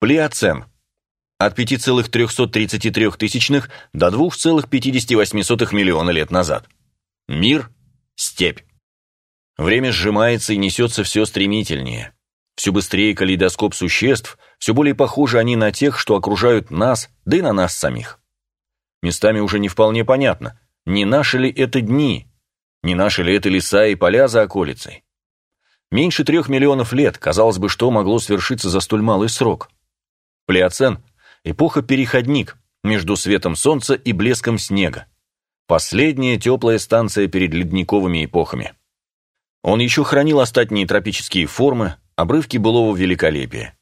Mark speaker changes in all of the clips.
Speaker 1: Плеоцен. От 5,333 до 2,58 миллиона лет назад. Мир – степь. Время сжимается и несется все стремительнее. Все быстрее калейдоскоп существ, все более похожи они на тех, что окружают нас, да и на нас самих. Местами уже не вполне понятно, не наши ли это дни, не наши ли это леса и поля за околицей. Меньше трех миллионов лет, казалось бы, что могло свершиться за столь малый срок. Плеоцен – эпоха-переходник между светом солнца и блеском снега. Последняя теплая станция перед ледниковыми эпохами. Он еще хранил остатние тропические формы, обрывки былого великолепия.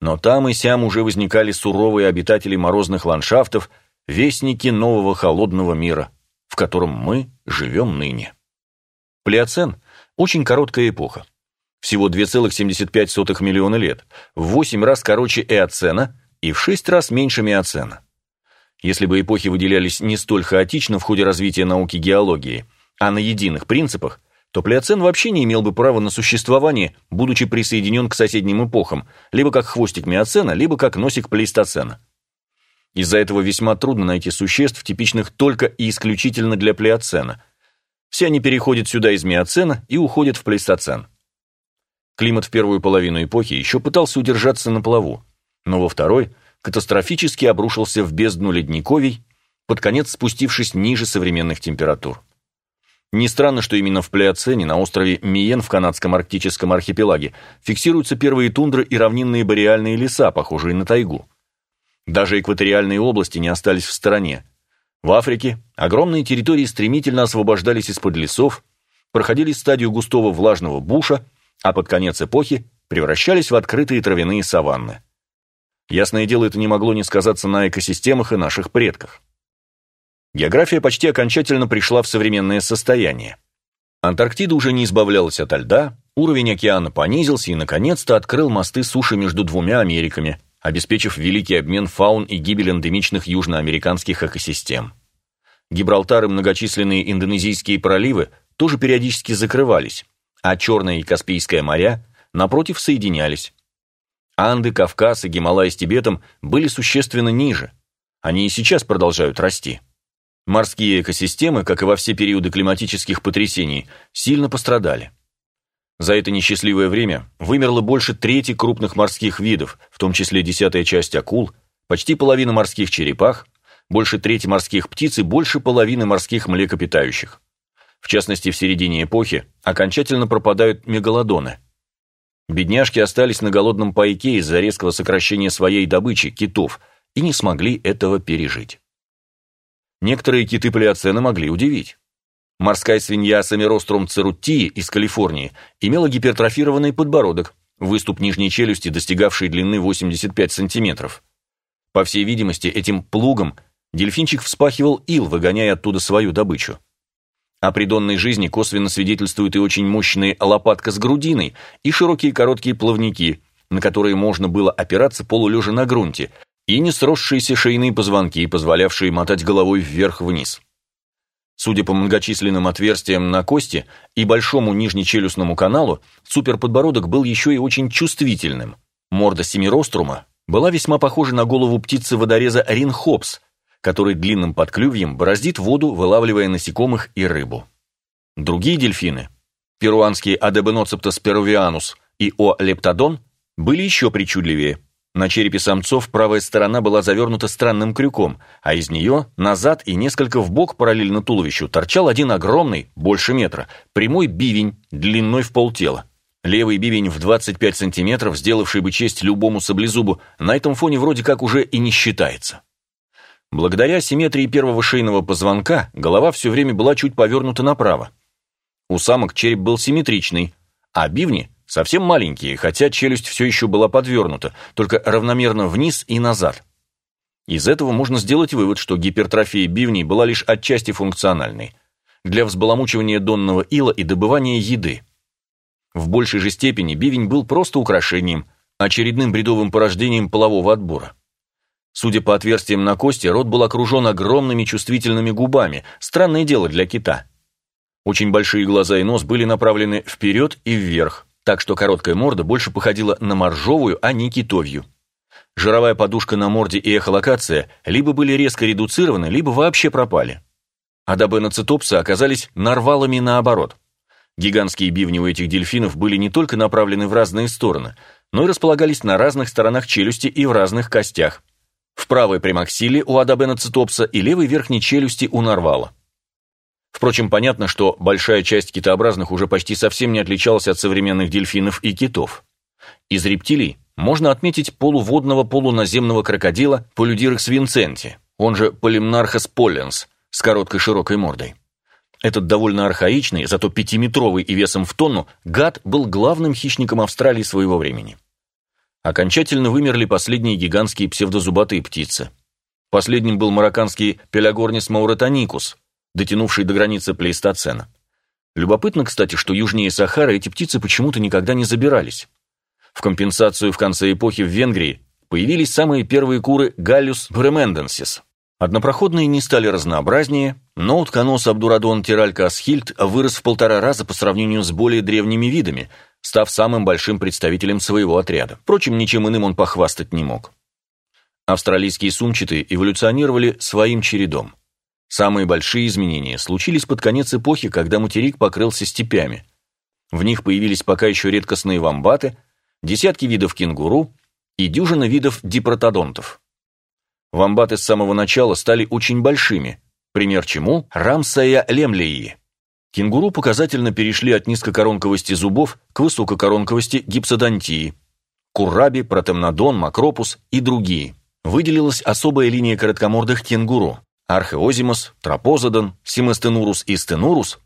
Speaker 1: Но там и сям уже возникали суровые обитатели морозных ландшафтов, вестники нового холодного мира, в котором мы живем ныне. Плеоцен – очень короткая эпоха. Всего 2,75 миллиона лет, в 8 раз короче Эоцена и в 6 раз меньше Миоцена. Если бы эпохи выделялись не столь хаотично в ходе развития науки геологии, а на единых принципах – то Плеоцен вообще не имел бы права на существование, будучи присоединен к соседним эпохам, либо как хвостик Миоцена, либо как носик Плейстоцена. Из-за этого весьма трудно найти существ, типичных только и исключительно для Плеоцена. Все они переходят сюда из Миоцена и уходят в Плейстоцен. Климат в первую половину эпохи еще пытался удержаться на плаву, но во второй катастрофически обрушился в бездну ледниковий, под конец спустившись ниже современных температур. Не странно, что именно в Плеоцене, на острове Миен в канадском арктическом архипелаге, фиксируются первые тундры и равнинные бореальные леса, похожие на тайгу. Даже экваториальные области не остались в стороне. В Африке огромные территории стремительно освобождались из-под лесов, проходили стадию густого влажного буша, а под конец эпохи превращались в открытые травяные саванны. Ясное дело, это не могло не сказаться на экосистемах и наших предках. География почти окончательно пришла в современное состояние. Антарктида уже не избавлялась от льда, уровень океана понизился и, наконец-то, открыл мосты суши между двумя Америками, обеспечив великий обмен фаун и гибель эндемичных южноамериканских экосистем. Гибралтар и многочисленные индонезийские проливы тоже периодически закрывались, а Черное и Каспийское моря, напротив, соединялись. Анды, Кавказ и Гималай с Тибетом были существенно ниже. Они и сейчас продолжают расти. Морские экосистемы, как и во все периоды климатических потрясений, сильно пострадали. За это несчастливое время вымерло больше трети крупных морских видов, в том числе десятая часть акул, почти половина морских черепах, больше трети морских птиц и больше половины морских млекопитающих. В частности, в середине эпохи окончательно пропадают мегалодоны. Бедняжки остались на голодном пайке из-за резкого сокращения своей добычи, китов, и не смогли этого пережить. Некоторые киты плеоцена могли удивить. Морская свинья Самирострум церутии из Калифорнии имела гипертрофированный подбородок, выступ нижней челюсти, достигавший длины 85 сантиметров. По всей видимости, этим плугом дельфинчик вспахивал ил, выгоняя оттуда свою добычу. О придонной жизни косвенно свидетельствуют и очень мощные лопатка с грудиной, и широкие короткие плавники, на которые можно было опираться полулежа на грунте, и не сросшиеся шейные позвонки, позволявшие мотать головой вверх-вниз. Судя по многочисленным отверстиям на кости и большому нижнечелюстному каналу, суперподбородок был еще и очень чувствительным. Морда семирострума была весьма похожа на голову птицы-водореза ринхопс, который длинным подклювьем бороздит воду, вылавливая насекомых и рыбу. Другие дельфины, перуанские Адебеноцептос перувианус и О. лептодон, были еще причудливее – на черепе самцов правая сторона была завернута странным крюком, а из нее, назад и несколько вбок параллельно туловищу, торчал один огромный, больше метра, прямой бивень, длиной в полтела. Левый бивень в 25 сантиметров, сделавший бы честь любому саблезубу, на этом фоне вроде как уже и не считается. Благодаря симметрии первого шейного позвонка голова все время была чуть повернута направо. У самок череп был симметричный, а бивни Совсем маленькие, хотя челюсть все еще была подвернута, только равномерно вниз и назад. Из этого можно сделать вывод, что гипертрофия бивней была лишь отчасти функциональной, для взбаламучивания донного ила и добывания еды. В большей же степени бивень был просто украшением, очередным бредовым порождением полового отбора. Судя по отверстиям на кости, рот был окружен огромными чувствительными губами, странное дело для кита. Очень большие глаза и нос были направлены вперед и вверх, так что короткая морда больше походила на моржовую, а не китовью. жировая подушка на морде и эхолокация либо были резко редуцированы, либо вообще пропали. А добеноцитопсы оказались нарвалами наоборот. Гигантские бивни у этих дельфинов были не только направлены в разные стороны, но и располагались на разных сторонах челюсти и в разных костях. В правой премаксиле у адабеноцитопса и левой верхней челюсти у нарвала. Впрочем, понятно, что большая часть китообразных уже почти совсем не отличалась от современных дельфинов и китов. Из рептилий можно отметить полуводного полуназемного крокодила Полюдирекс винценти, он же Полимнархас полленс, с короткой широкой мордой. Этот довольно архаичный, зато пятиметровый и весом в тонну, гад был главным хищником Австралии своего времени. Окончательно вымерли последние гигантские псевдозубатые птицы. Последним был марокканский Пелягорнис мауретаникус, дотянувший до границы плейстоцена. Любопытно, кстати, что южнее Сахары эти птицы почему-то никогда не забирались. В компенсацию в конце эпохи в Венгрии появились самые первые куры Галлюс бременденсис. Однопроходные не стали разнообразнее, но утконос Абдурадон тиралька асхильд вырос в полтора раза по сравнению с более древними видами, став самым большим представителем своего отряда. Впрочем, ничем иным он похвастать не мог. Австралийские сумчатые эволюционировали своим чередом. Самые большие изменения случились под конец эпохи, когда материк покрылся степями. В них появились пока еще редкостные вамбаты, десятки видов кенгуру и дюжина видов дипротодонтов. Вамбаты с самого начала стали очень большими, пример чему – рамсая лемлеи. Кенгуру показательно перешли от низкокоронковости зубов к высококоронковости гипсодонтии. Курраби, протемнодон, макропус и другие. Выделилась особая линия короткомордых кенгуру – археозимос, тропозодон, симестенурус и стенурус.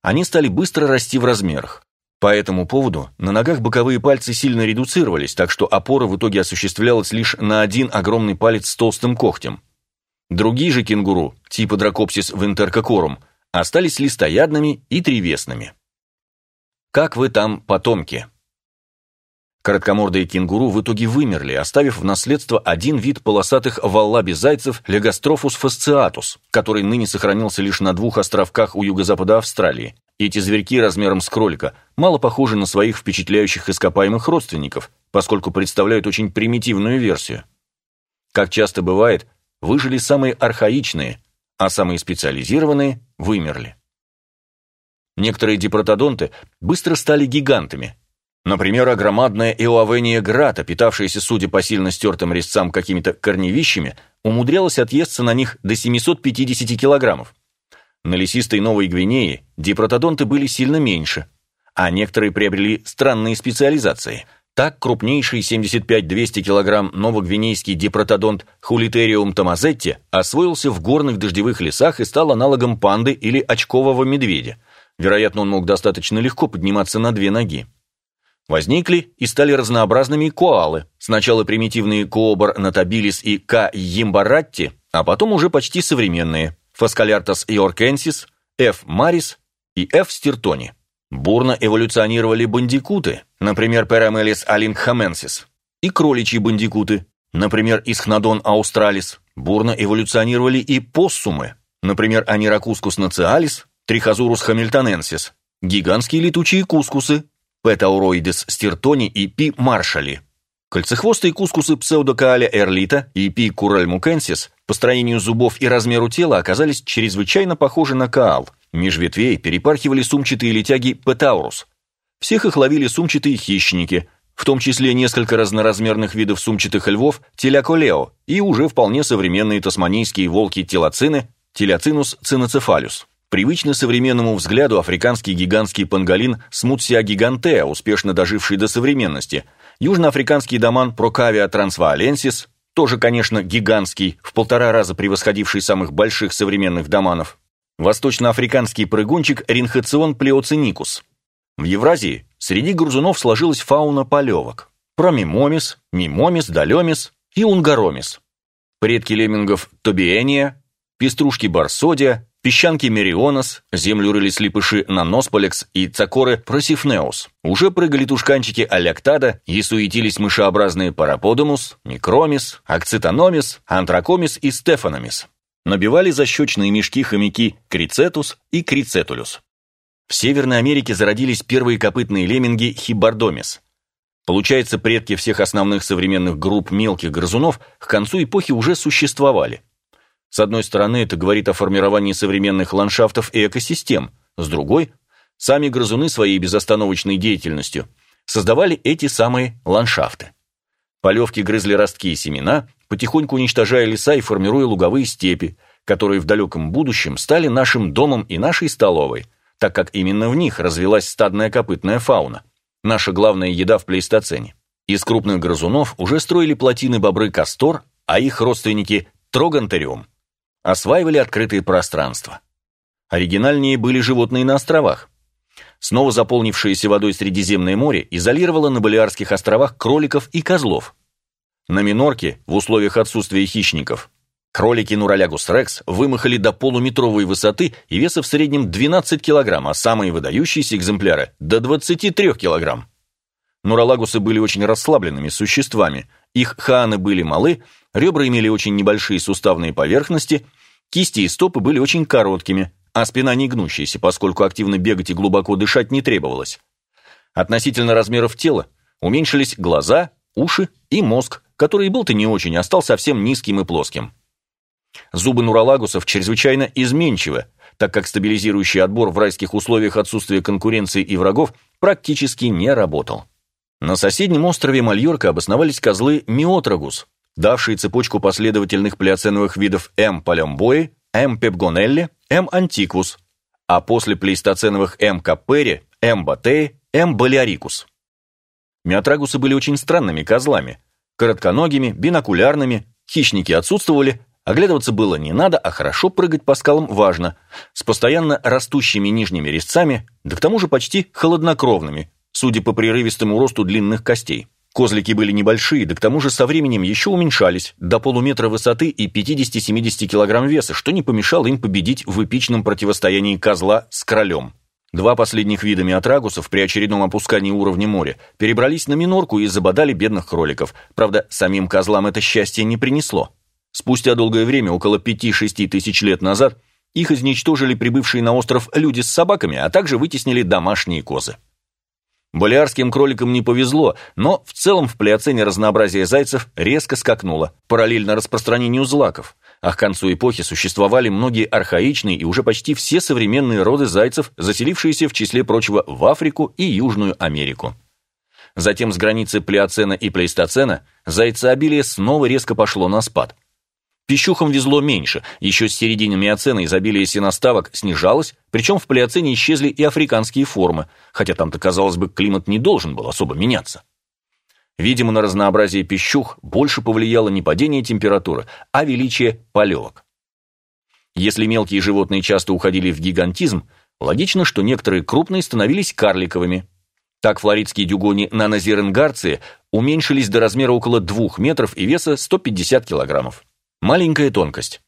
Speaker 1: Они стали быстро расти в размерах. По этому поводу на ногах боковые пальцы сильно редуцировались, так что опора в итоге осуществлялась лишь на один огромный палец с толстым когтем. Другие же кенгуру, типа Дракопсис винтеркокорум, остались листоядными и тревесными. Как вы там, потомки? Короткомордые кенгуру в итоге вымерли, оставив в наследство один вид полосатых валлаби-зайцев Легострофус фасциатус, который ныне сохранился лишь на двух островках у юго-запада Австралии. Эти зверьки размером с кролика мало похожи на своих впечатляющих ископаемых родственников, поскольку представляют очень примитивную версию. Как часто бывает, выжили самые архаичные, а самые специализированные вымерли. Некоторые дипротодонты быстро стали гигантами. Например, огромадная Иоавения грата, питавшаяся, судя по сильно стертым резцам какими-то корневищами, умудрялась отъесться на них до 750 килограммов. На лесистой Новой Гвинее дипротодонты были сильно меньше, а некоторые приобрели странные специализации – так крупнейший 75-200 кг новогвинейский дипротодонт Хулитериум томазетти освоился в горных дождевых лесах и стал аналогом панды или очкового медведя. Вероятно, он мог достаточно легко подниматься на две ноги. Возникли и стали разнообразными коалы. Сначала примитивные кообар натабилис и К. Йимбаратти, а потом уже почти современные Фаскаляртас иоркенсис, F. марис и F. стиртони. Бурно эволюционировали бандикуты, например, Перамелис алингхаменсис, и кроличьи бандикуты, например, Исхнодон аустралис. Бурно эволюционировали и поссумы, например, Аниракускус нациалис, Трихозурус хамильтоненсис, гигантские летучие кускусы, Петауроидес стиртони и Пи маршали. Кольцехвостые кускусы псевдокааля эрлита и Пи куральмукенсис по строению зубов и размеру тела оказались чрезвычайно похожи на каал – Меж ветвей перепархивали сумчатые летяги Петаурус. Всех их ловили сумчатые хищники, в том числе несколько разноразмерных видов сумчатых львов Теляколео и уже вполне современные тасманийские волки-телоцины Телоцинус циноцефалюс. Привычно современному взгляду африканский гигантский панголин Смутсия гигантеа, успешно доживший до современности, южноафриканский доман Прокавия трансвааленсис, тоже, конечно, гигантский, в полтора раза превосходивший самых больших современных доманов, Восточноафриканский прыгунчик Ринхацион плеоциникус. В Евразии среди грызунов сложилась фауна полевок. Промимомис, мимомис, долемис и унгаромис. Предки леммингов тобиения, пеструшки барсодия, песчанки мерионос, землю рыли слепыши наносполекс и цакоры просифнеус. Уже прыгали тушканчики аляктада и суетились мышеобразные параподомус, микромис, акцитономис, антракомис и стефаномис набивали защечные мешки хомяки крицетус и крицетулюс. В Северной Америке зародились первые копытные лемминги хибардомис. Получается, предки всех основных современных групп мелких грызунов к концу эпохи уже существовали. С одной стороны, это говорит о формировании современных ландшафтов и экосистем, с другой, сами грызуны своей безостановочной деятельностью создавали эти самые ландшафты. Полевки грызли ростки и семена, потихоньку уничтожая леса и формируя луговые степи, которые в далеком будущем стали нашим домом и нашей столовой, так как именно в них развилась стадная копытная фауна, наша главная еда в плейстоцене. Из крупных грызунов уже строили плотины бобры Кастор, а их родственники Трогантериум осваивали открытые пространства. Оригинальнее были животные на островах. Снова заполнившееся водой Средиземное море изолировало на Балиарских островах кроликов и козлов. На Минорке, в условиях отсутствия хищников, кролики Нуралягус рекс вымахали до полуметровой высоты и веса в среднем 12 килограмм, а самые выдающиеся экземпляры – до 23 килограмм. Нуралагусы были очень расслабленными существами, их хааны были малы, ребра имели очень небольшие суставные поверхности – Кисти и стопы были очень короткими, а спина не гнущаяся, поскольку активно бегать и глубоко дышать не требовалось. Относительно размеров тела уменьшились глаза, уши и мозг, который был-то не очень, а стал совсем низким и плоским. Зубы нуролагусов чрезвычайно изменчивы, так как стабилизирующий отбор в райских условиях отсутствия конкуренции и врагов практически не работал. На соседнем острове Мальорка обосновались козлы Миотрагус, давшие цепочку последовательных плеоценовых видов М. палембои, М. пепгонелли, М. антиквус, а после плейстоценовых М. капери, М. батеи, М. балиарикус. Миотрагусы были очень странными козлами, коротконогими, бинокулярными, хищники отсутствовали, оглядываться было не надо, а хорошо прыгать по скалам важно, с постоянно растущими нижними резцами, да к тому же почти холоднокровными, судя по прерывистому росту длинных костей. Козлики были небольшие, да к тому же со временем еще уменьшались до полуметра высоты и 50-70 килограмм веса, что не помешало им победить в эпичном противостоянии козла с кролем. Два последних вида миотрагусов при очередном опускании уровня моря перебрались на минорку и забодали бедных кроликов. Правда, самим козлам это счастье не принесло. Спустя долгое время, около 5-6 тысяч лет назад, их изничтожили прибывшие на остров люди с собаками, а также вытеснили домашние козы. Балиарским кроликам не повезло, но в целом в плеоцене разнообразие зайцев резко скакнуло, параллельно распространению злаков, а к концу эпохи существовали многие архаичные и уже почти все современные роды зайцев, заселившиеся в числе прочего в Африку и Южную Америку. Затем с границы плеоцена и плейстоцена зайцеобилие снова резко пошло на спад – Пищухам везло меньше, еще с середины миоцена изобилие сеноставок снижалось, причем в плеоцене исчезли и африканские формы, хотя там-то, казалось бы, климат не должен был особо меняться. Видимо, на разнообразие пищух больше повлияло не падение температуры, а величие полевок. Если мелкие животные часто уходили в гигантизм, логично, что некоторые крупные становились карликовыми. Так флоридские дюгони нанозеренгарции уменьшились до размера около 2 метров и веса 150 килограммов. Маленькая тонкость.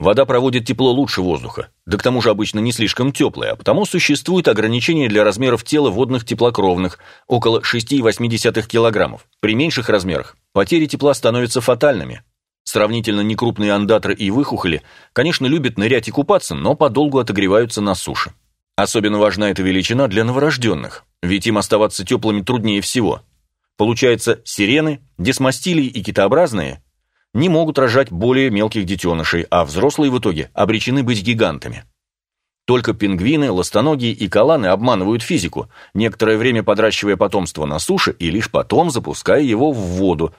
Speaker 1: Вода проводит тепло лучше воздуха, да к тому же обычно не слишком теплая, а потому существует ограничение для размеров тела водных теплокровных, около 6,8 кг. При меньших размерах потери тепла становятся фатальными. Сравнительно некрупные андатры и выхухоли, конечно, любят нырять и купаться, но подолгу отогреваются на суше. Особенно важна эта величина для новорожденных, ведь им оставаться теплыми труднее всего. Получается, сирены, десмастилии и китообразные не могут рожать более мелких детенышей, а взрослые в итоге обречены быть гигантами. Только пингвины, ластоногие и каланы обманывают физику, некоторое время подращивая потомство на суше и лишь потом запуская его в воду.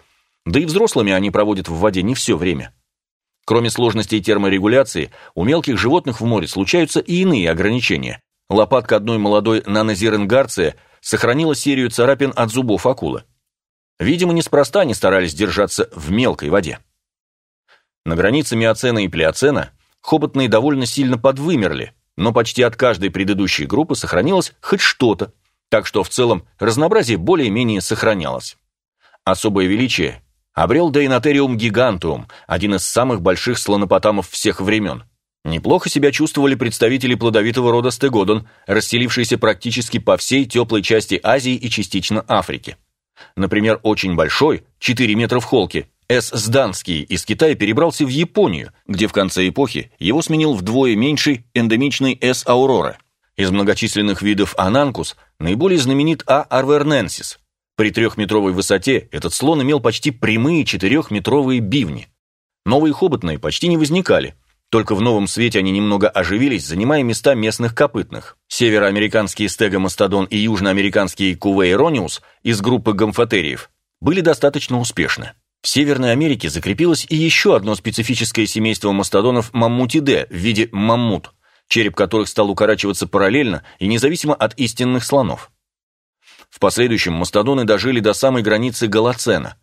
Speaker 1: Да и взрослыми они проводят в воде не все время. Кроме сложностей терморегуляции, у мелких животных в море случаются и иные ограничения. Лопатка одной молодой нанозеренгарция сохранила серию царапин от зубов акулы. Видимо, неспроста они старались держаться в мелкой воде. На границе миоцена и плеоцена хоботные довольно сильно подвымерли, но почти от каждой предыдущей группы сохранилось хоть что-то, так что в целом разнообразие более-менее сохранялось. Особое величие обрел Дейнотериум гигантуум, один из самых больших слонопотамов всех времен. Неплохо себя чувствовали представители плодовитого рода стегодон, расселившиеся практически по всей теплой части Азии и частично Африки. Например, очень большой, 4 метра в холке, С. Сданский из Китая перебрался в Японию, где в конце эпохи его сменил вдвое меньший эндемичный С. Аурора. Из многочисленных видов ананкус наиболее знаменит А. арверненсис. При трехметровой высоте этот слон имел почти прямые четырехметровые бивни. Новые хоботные почти не возникали, только в новом свете они немного оживились, занимая места местных копытных. Североамериканский стегомастодон и южноамериканский кувейрониус из группы гомфотериев были достаточно успешны. В Северной Америке закрепилось и еще одно специфическое семейство мастодонов маммутиде в виде маммут, череп которых стал укорачиваться параллельно и независимо от истинных слонов. В последующем мастодоны дожили до самой границы Голоцена.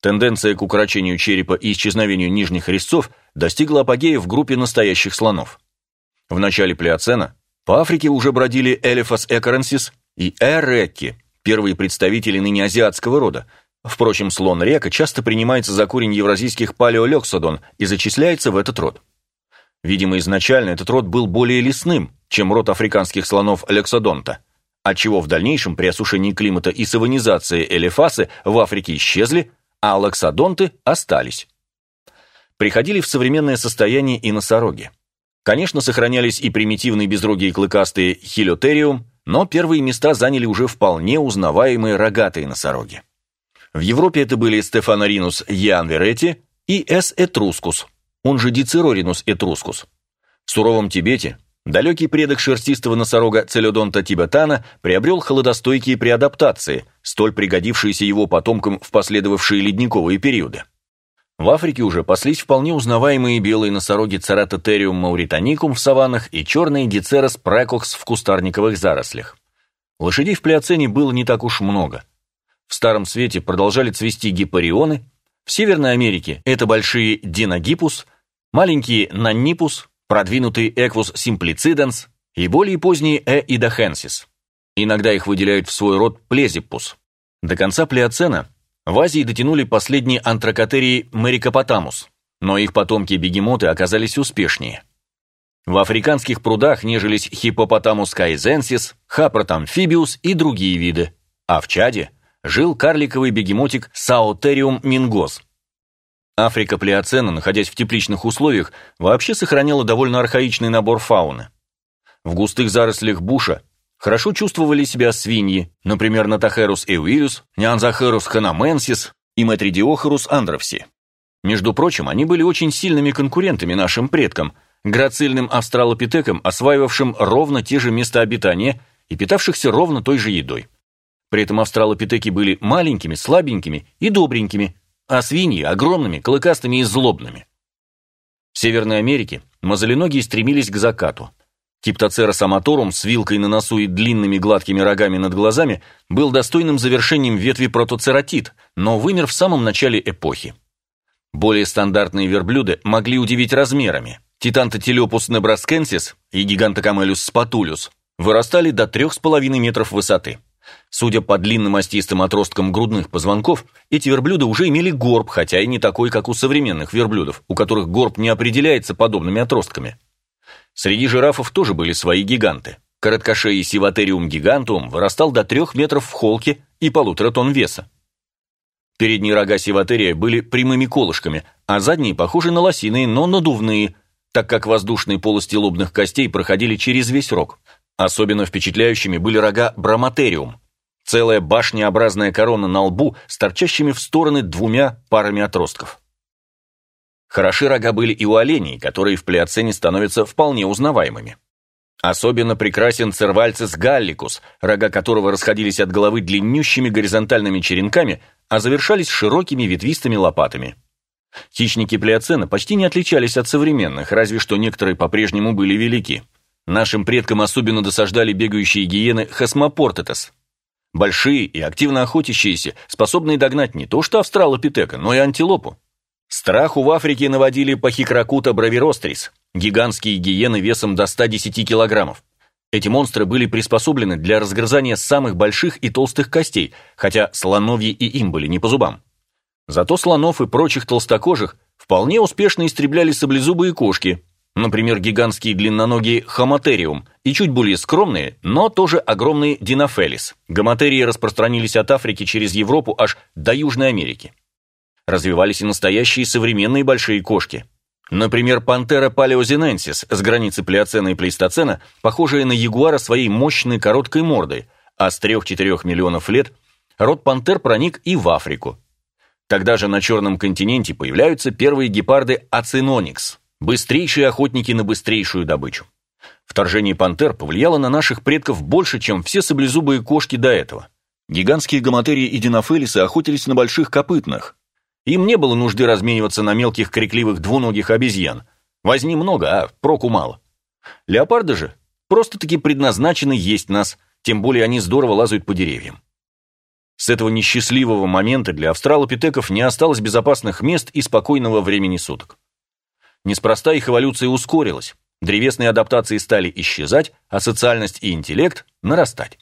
Speaker 1: Тенденция к укорочению черепа и исчезновению нижних резцов достигла апогея в группе настоящих слонов. В начале Плеоцена по Африке уже бродили Элефас экоренсис и Эрекки, первые представители ныне азиатского рода, Впрочем, слон река часто принимается за корень евразийских палеолексодон и зачисляется в этот род. Видимо, изначально этот род был более лесным, чем род африканских слонов лексодонта, отчего в дальнейшем при осушении климата и саванизации элефасы в Африке исчезли, а лексодонты остались. Приходили в современное состояние и носороги. Конечно, сохранялись и примитивные безрогие клыкастые хилиотериум, но первые места заняли уже вполне узнаваемые рогатые носороги. В Европе это были Стефаноринус янверети и С. этрускус, он же Дицероринус этрускус. В суровом Тибете далекий предок шерстистого носорога Целедонта тибетана приобрел холодостойкие преадаптации, столь пригодившиеся его потомкам в последовавшие ледниковые периоды. В Африке уже паслись вполне узнаваемые белые носороги Цератотериум мауританикум в саваннах и черные Дицерос прекокс в кустарниковых зарослях. Лошадей в Плеоцене было не так уж много – в Старом Свете продолжали цвести гипарионы, в Северной Америке это большие диногипус, маленькие наннипус, продвинутый эквус симплициденс и более поздние эидохенсис. Иногда их выделяют в свой род плезиппус. До конца Плеоцена в Азии дотянули последние антракотерии Мерикопотамус, но их потомки-бегемоты оказались успешнее. В африканских прудах нежились хипопотамус кайзенсис, хапротамфибиус и другие виды, а в Чаде – жил карликовый бегемотик Саутериум мингос. Африка Плеоцена, находясь в тепличных условиях, вообще сохраняла довольно архаичный набор фауны. В густых зарослях буша хорошо чувствовали себя свиньи, например, Натахерус эуиус, Нянзахерус ханаменсис и Метридиохерус андровси. Между прочим, они были очень сильными конкурентами нашим предкам, грацильным австралопитекам, осваивавшим ровно те же места обитания и питавшихся ровно той же едой. При этом австралопитеки были маленькими, слабенькими и добренькими, а свиньи – огромными, клыкастыми и злобными. В Северной Америке мозоленогие стремились к закату. Типтоцерос аматорум с вилкой на носу и длинными гладкими рогами над глазами был достойным завершением ветви протоцератит, но вымер в самом начале эпохи. Более стандартные верблюды могли удивить размерами. Титантотелепус небраскенсис и гигантокамелюс спатулюс вырастали до 3,5 метров высоты. Судя по длинным остистым отросткам грудных позвонков, эти верблюды уже имели горб, хотя и не такой, как у современных верблюдов, у которых горб не определяется подобными отростками. Среди жирафов тоже были свои гиганты. Короткошеий сиватериум гигантум вырастал до трех метров в холке и полутора тонн веса. Передние рога сиватерия были прямыми колышками, а задние похожи на лосиные, но надувные, так как воздушные полости лобных костей проходили через весь рог. Особенно впечатляющими были рога броматериум, целая башнеобразная корона на лбу с торчащими в стороны двумя парами отростков. Хороши рога были и у оленей, которые в плеоцене становятся вполне узнаваемыми. Особенно прекрасен цервальцис галликус, рога которого расходились от головы длиннющими горизонтальными черенками, а завершались широкими ветвистыми лопатами. Хищники плеоцена почти не отличались от современных, разве что некоторые по-прежнему были велики. Нашим предкам особенно досаждали бегающие гиены Хасмопортетес. Большие и активно охотящиеся, способные догнать не то что австралопитека, но и антилопу. Страху в Африке наводили пахикракута бравирострис, гигантские гиены весом до 110 килограммов. Эти монстры были приспособлены для разгрызания самых больших и толстых костей, хотя слоновьи и им были не по зубам. Зато слонов и прочих толстокожих вполне успешно истребляли саблезубые кошки, Например, гигантские длинноногие хомотериум и чуть более скромные, но тоже огромные динофелис. Гоматерии распространились от Африки через Европу аж до Южной Америки. Развивались и настоящие современные большие кошки. Например, пантера палеозиненсис с границы плеоцена и плейстоцена, похожая на ягуара своей мощной короткой мордой, а с 3-4 миллионов лет род пантер проник и в Африку. Тогда же на Черном континенте появляются первые гепарды аценоникс, быстрейшие охотники на быстрейшую добычу. Вторжение пантер повлияло на наших предков больше, чем все саблезубые кошки до этого. Гигантские гомотерии и динофелисы охотились на больших копытных. Им не было нужды размениваться на мелких крикливых двуногих обезьян. Возни много, а проку мало. Леопарды же просто-таки предназначены есть нас, тем более они здорово лазают по деревьям. С этого несчастливого момента для австралопитеков не осталось безопасных мест и спокойного времени суток. Неспроста их эволюция ускорилась, древесные адаптации стали исчезать, а социальность и интеллект нарастать.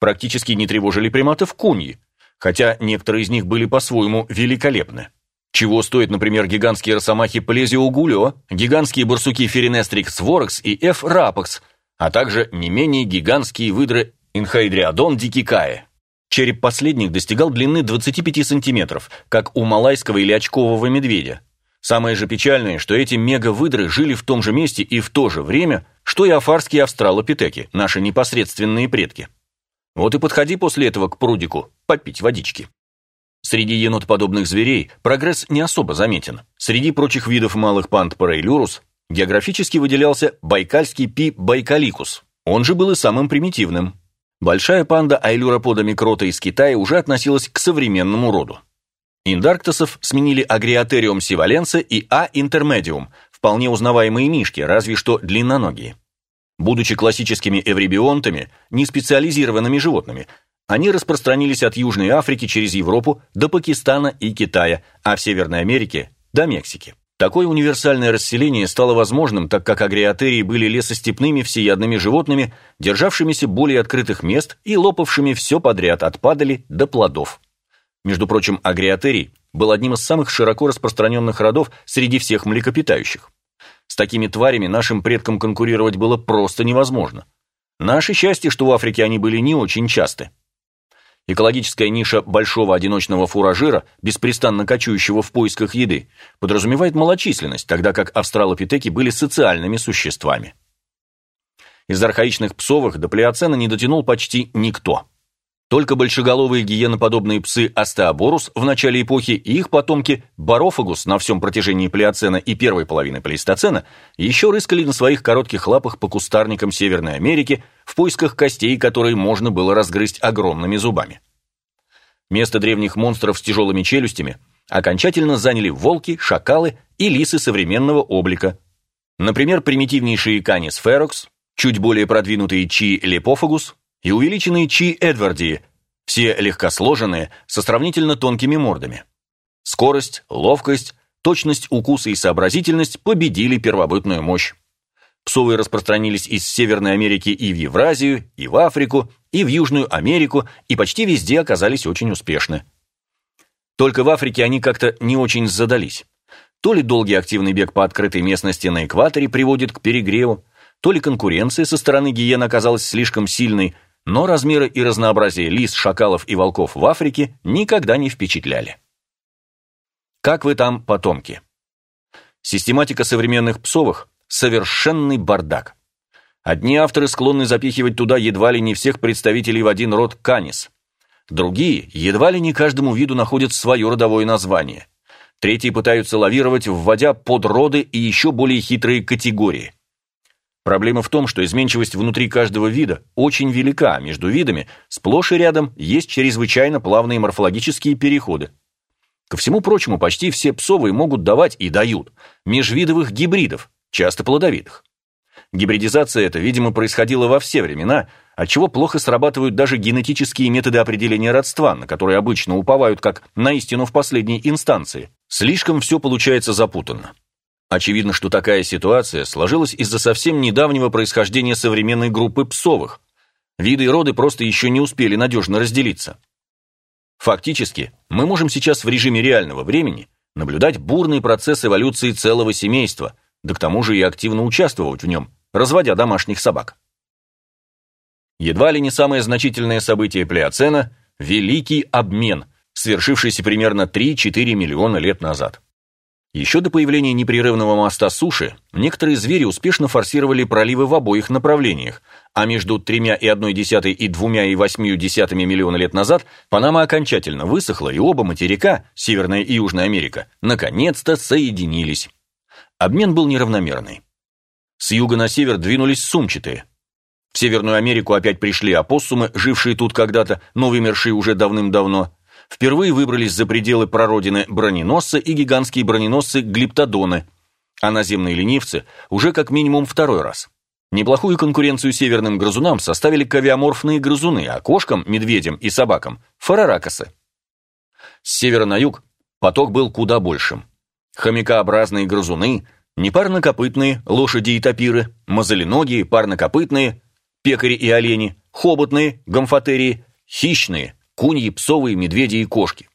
Speaker 1: Практически не тревожили приматов куньи, хотя некоторые из них были по-своему великолепны. Чего стоят, например, гигантские росомахи Плезиогулио, гигантские барсуки Феринестрикс ворекс и F. рапекс, а также не менее гигантские выдры Инхайдриадон дикикае. Череп последних достигал длины 25 сантиметров, как у малайского или очкового медведя. Самое же печальное, что эти мегавыдры жили в том же месте и в то же время, что и афарские австралопитеки, наши непосредственные предки. Вот и подходи после этого к прудику, попить водички. Среди енотоподобных зверей прогресс не особо заметен. Среди прочих видов малых панд парейлюрус географически выделялся байкальский пи байкаликус. Он же был и самым примитивным. Большая панда айлюропода микрота из Китая уже относилась к современному роду. Индарктосов сменили агриатериум сиваленса и А интермедиум, вполне узнаваемые мишки, разве что длинноногие. Будучи классическими эврибионтами, не специализированными животными, они распространились от Южной Африки через Европу до Пакистана и Китая, а в Северной Америке – до Мексики. Такое универсальное расселение стало возможным, так как агриатерии были лесостепными всеядными животными, державшимися более открытых мест и лопавшими все подряд от падали до плодов. Между прочим, агриатерий был одним из самых широко распространенных родов среди всех млекопитающих. С такими тварями нашим предкам конкурировать было просто невозможно. Наше счастье, что в Африке они были не очень часты. Экологическая ниша большого одиночного фуражира, беспрестанно кочующего в поисках еды, подразумевает малочисленность, тогда как австралопитеки были социальными существами. Из архаичных псовых до плеоцена не дотянул почти никто. Только большеголовые гиеноподобные псы Остеоборус в начале эпохи и их потомки Барофагус на всем протяжении плеоцена и первой половины плейстоцена еще рыскали на своих коротких лапах по кустарникам Северной Америки в поисках костей, которые можно было разгрызть огромными зубами. Место древних монстров с тяжелыми челюстями окончательно заняли волки, шакалы и лисы современного облика. Например, примитивнейшие канис ферокс, чуть более продвинутые чи лепофагус, и увеличенные Чи Эдварди, все легкосложенные, со сравнительно тонкими мордами. Скорость, ловкость, точность укуса и сообразительность победили первобытную мощь. Псовые распространились из Северной Америки и в Евразию, и в Африку, и в Южную Америку, и почти везде оказались очень успешны. Только в Африке они как-то не очень задались. То ли долгий активный бег по открытой местности на экваторе приводит к перегреву, то ли конкуренция со стороны гиен оказалась слишком сильной, но размеры и разнообразие лис, шакалов и волков в Африке никогда не впечатляли. Как вы там, потомки? Систематика современных псовых – совершенный бардак. Одни авторы склонны запихивать туда едва ли не всех представителей в один род канис. Другие едва ли не каждому виду находят свое родовое название. Третьи пытаются лавировать, вводя подроды и еще более хитрые категории – Проблема в том, что изменчивость внутри каждого вида очень велика, между видами сплошь и рядом есть чрезвычайно плавные морфологические переходы. Ко всему прочему, почти все псовые могут давать и дают межвидовых гибридов, часто плодовитых. Гибридизация эта, видимо, происходила во все времена, отчего плохо срабатывают даже генетические методы определения родства, на которые обычно уповают как на истину в последней инстанции. Слишком все получается запутанно. Очевидно, что такая ситуация сложилась из-за совсем недавнего происхождения современной группы псовых. Виды и роды просто еще не успели надежно разделиться. Фактически, мы можем сейчас в режиме реального времени наблюдать бурный процесс эволюции целого семейства, да к тому же и активно участвовать в нем, разводя домашних собак. Едва ли не самое значительное событие Плеоцена – Великий обмен, свершившийся примерно 3-4 миллиона лет назад. Еще до появления непрерывного моста суши, некоторые звери успешно форсировали проливы в обоих направлениях, а между 3,1 и 2,8 миллиона лет назад Панама окончательно высохла, и оба материка, Северная и Южная Америка, наконец-то соединились. Обмен был неравномерный. С юга на север двинулись сумчатые. В Северную Америку опять пришли опоссумы, жившие тут когда-то, но вымершие уже давным-давно – впервые выбрались за пределы прародины броненосцы и гигантские броненосцы глиптодоны, а наземные ленивцы уже как минимум второй раз. Неплохую конкуренцию северным грызунам составили кавиаморфные грызуны, а кошкам, медведям и собакам – фараракосы. С севера на юг поток был куда большим. Хомякообразные грызуны, непарнокопытные, лошади и тапиры, мозоленогие, парнокопытные, пекари и олени, хоботные, гомфотерии, хищные, куньи, псовые, медведи и кошки.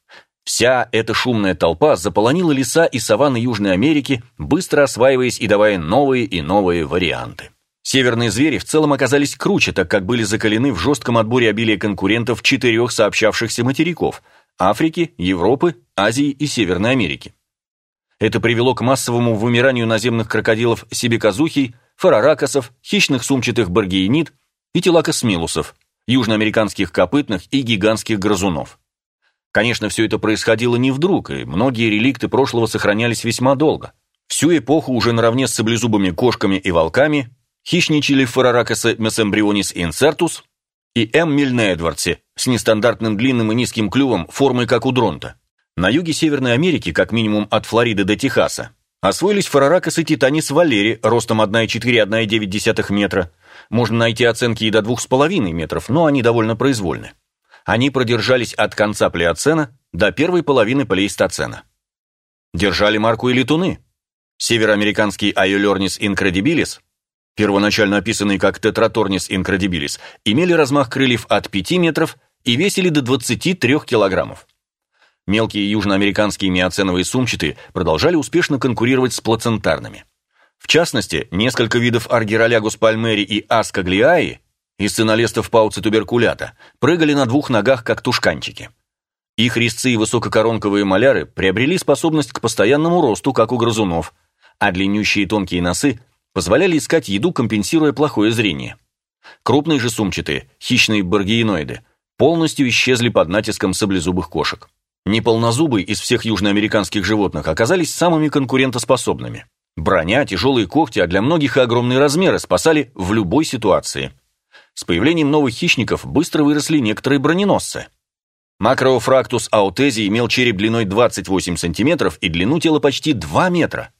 Speaker 1: Вся эта шумная толпа заполонила леса и саванны Южной Америки, быстро осваиваясь и давая новые и новые варианты. Северные звери в целом оказались круче, так как были закалены в жестком отборе обилия конкурентов четырех сообщавшихся материков – Африки, Европы, Азии и Северной Америки. Это привело к массовому вымиранию наземных крокодилов сибиказухий, фараракосов, хищных сумчатых баргиенит и телакосмилусов – южноамериканских копытных и гигантских грызунов. Конечно, все это происходило не вдруг, и многие реликты прошлого сохранялись весьма долго. Всю эпоху уже наравне с саблезубыми кошками и волками хищничали Фараракеса месембрионис инцертус и М. мильнеэдвардси с нестандартным длинным и низким клювом формой как у дронта. На юге Северной Америки, как минимум от Флориды до Техаса, освоились Фараракесы титанис валери ростом 1,4-1,9 метра, можно найти оценки и до двух с половиной метров, но они довольно произвольны. Они продержались от конца плеоцена до первой половины плейстоцена. Держали марку и летуны. Североамериканский Айолернис инкредибилис, первоначально описанный как Тетраторнис инкредибилис, имели размах крыльев от 5 метров и весили до 23 килограммов. Мелкие южноамериканские миоценовые сумчатые продолжали успешно конкурировать с плацентарными. В частности, несколько видов аргиролягус пальмери и аскаглиаи из цинолестов пауци туберкулята прыгали на двух ногах, как тушканчики. Их резцы и высококоронковые маляры приобрели способность к постоянному росту, как у грызунов, а длиннющие тонкие носы позволяли искать еду, компенсируя плохое зрение. Крупные же сумчатые, хищные баргиеноиды, полностью исчезли под натиском саблезубых кошек. Неполнозубые из всех южноамериканских животных оказались самыми конкурентоспособными. Броня, тяжелые когти, а для многих и огромные размеры спасали в любой ситуации. С появлением новых хищников быстро выросли некоторые броненосцы. Макрофрактус аутези имел череп длиной 28 см и длину тела почти 2 метра.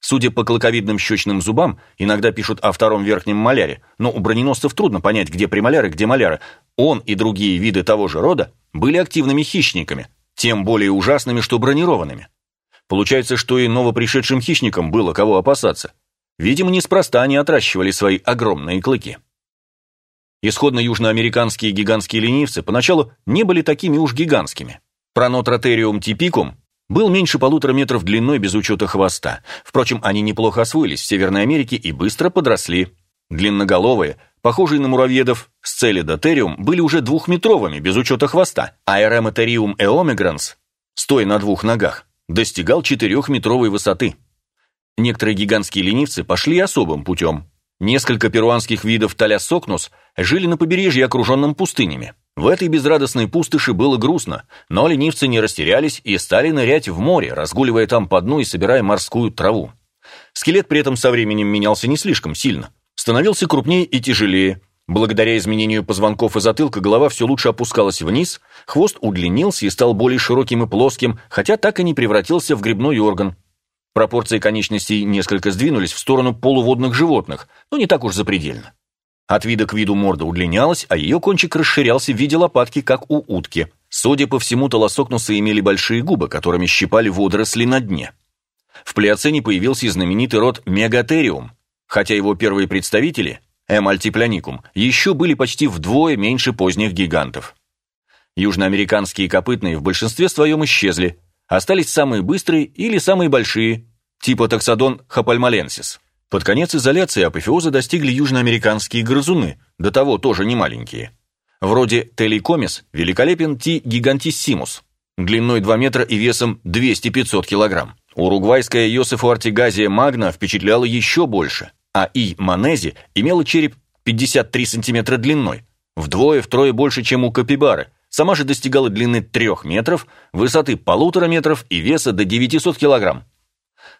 Speaker 1: Судя по клыковидным щечным зубам, иногда пишут о втором верхнем маляре, но у броненосцев трудно понять, где премоляры, где маляры. Он и другие виды того же рода были активными хищниками, тем более ужасными, что бронированными. Получается, что и новопришедшим хищникам было кого опасаться. Видимо, неспроста они отращивали свои огромные клыки. Исходно южноамериканские гигантские ленивцы поначалу не были такими уж гигантскими. Пронотротериум типикум был меньше полутора метров длиной без учета хвоста. Впрочем, они неплохо освоились в Северной Америке и быстро подросли. Длинноголовые, похожие на муравьедов, сцелидотериум были уже двухметровыми без учета хвоста, а эремотериум эомигранс, стоя на двух ногах, достигал четырехметровой высоты. Некоторые гигантские ленивцы пошли особым путем. Несколько перуанских видов талясокнус жили на побережье, окруженном пустынями. В этой безрадостной пустоши было грустно, но ленивцы не растерялись и стали нырять в море, разгуливая там по дну и собирая морскую траву. Скелет при этом со временем менялся не слишком сильно. Становился крупнее и тяжелее, Благодаря изменению позвонков и затылка голова все лучше опускалась вниз, хвост удлинился и стал более широким и плоским, хотя так и не превратился в грибной орган. Пропорции конечностей несколько сдвинулись в сторону полуводных животных, но не так уж запредельно. От вида к виду морда удлинялась, а ее кончик расширялся в виде лопатки, как у утки. Судя по всему, толосокнусы имели большие губы, которыми щипали водоросли на дне. В плеоцене появился знаменитый род мегатериум, хотя его первые представители – М. альтипляникум, еще были почти вдвое меньше поздних гигантов. Южноамериканские копытные в большинстве своем исчезли, остались самые быстрые или самые большие, типа таксодон хапальмаленсис. Под конец изоляции апофеоза достигли южноамериканские грызуны, до того тоже не маленькие. Вроде теликомис великолепен Ти гигантиссимус, длиной 2 метра и весом 200-500 килограмм. Уругвайская Йосифу Артигазия Магна впечатляла еще больше, а И Манези имела череп 53 сантиметра длиной, вдвое-втрое больше, чем у Капибары, сама же достигала длины 3 метров, высоты полутора метров и веса до 900 килограмм.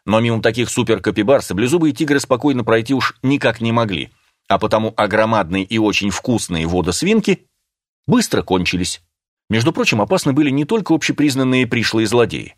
Speaker 1: Но мимо таких супер-капибар саблезубые тигры спокойно пройти уж никак не могли, а потому огромадные и очень вкусные водосвинки быстро кончились. Между прочим, опасны были не только общепризнанные пришлые злодеи.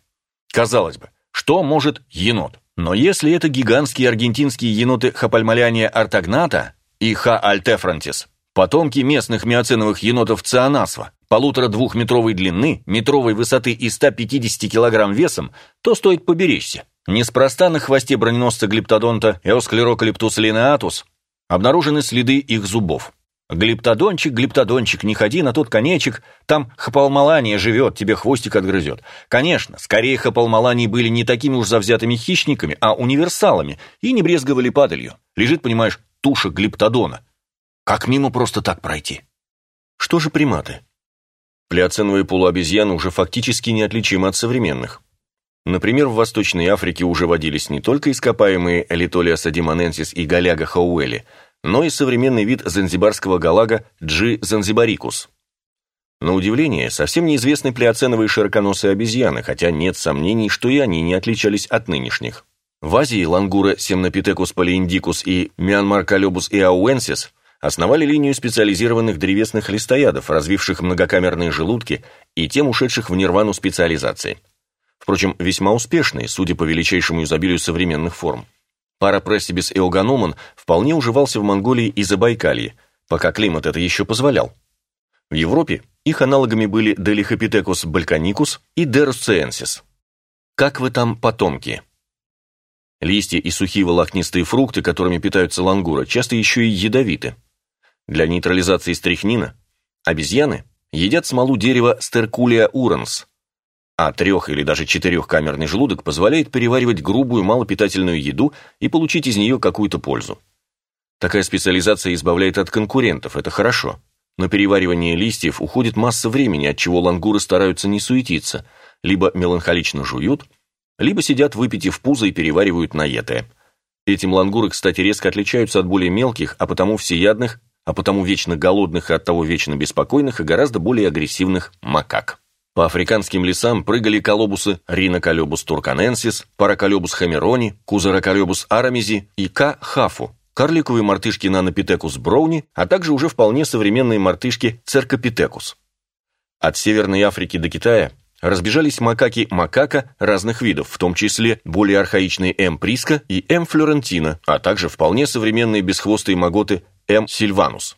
Speaker 1: Казалось бы, что может енот? Но если это гигантские аргентинские еноты Хапальмаляния артагната и Ха альтефрантис, потомки местных миоценовых енотов цианасва, полутора-двухметровой длины, метровой высоты и 150 килограмм весом, то стоит поберечься. Неспроста на хвосте броненосца глиптодонта Эосклерокалиптус линеатус обнаружены следы их зубов. Глиптодончик, глиптодончик, не ходи на тот конечек, там хапалмалания живет, тебе хвостик отгрызет. Конечно, скорее хапалмалании были не такими уж завзятыми хищниками, а универсалами, и не брезговали падалью. Лежит, понимаешь, туша глиптодона. Как мимо просто так пройти? Что же приматы? Плеоценовые полуобезьяны уже фактически неотличимы от современных. Например, в Восточной Африке уже водились не только ископаемые Элитолия садимоненсис и Галяга хауэли, но и современный вид занзибарского галага Джи занзибарикус. На удивление, совсем неизвестны плеоценовые широконосые обезьяны, хотя нет сомнений, что и они не отличались от нынешних. В Азии лангура Семнопитекус палеиндикус и Мианмар калебус иауэнсис основали линию специализированных древесных листоядов, развивших многокамерные желудки и тем ушедших в нирвану специализации – впрочем, весьма успешные, судя по величайшему изобилию современных форм. Парапрессибис эогономон вполне уживался в Монголии и Забайкалье, пока климат это еще позволял. В Европе их аналогами были Делихопитекус бальканикус и Дерусценсис. Как вы там потомки? Листья и сухие волокнистые фрукты, которыми питаются лангура, часто еще и ядовиты. Для нейтрализации стрихнина обезьяны едят смолу дерева Стеркулия уранс, а трех- или даже четырехкамерный желудок позволяет переваривать грубую малопитательную еду и получить из нее какую-то пользу. Такая специализация избавляет от конкурентов, это хорошо. На переваривание листьев уходит масса времени, от чего лангуры стараются не суетиться, либо меланхолично жуют, либо сидят выпитив пузо и переваривают наетое. Этим лангуры, кстати, резко отличаются от более мелких, а потому всеядных, а потому вечно голодных и оттого вечно беспокойных и гораздо более агрессивных макак. По африканским лесам прыгали колобусы Риноколебус турканенсис, Параколебус хамерони, Кузароколебус арамизи и К. хафу, карликовые мартышки Нанопитекус броуни, а также уже вполне современные мартышки Церкопитекус. От Северной Африки до Китая разбежались макаки макака разных видов, в том числе более архаичные М. приска и М. флорентина, а также вполне современные бесхвостые маготы М. сильванус.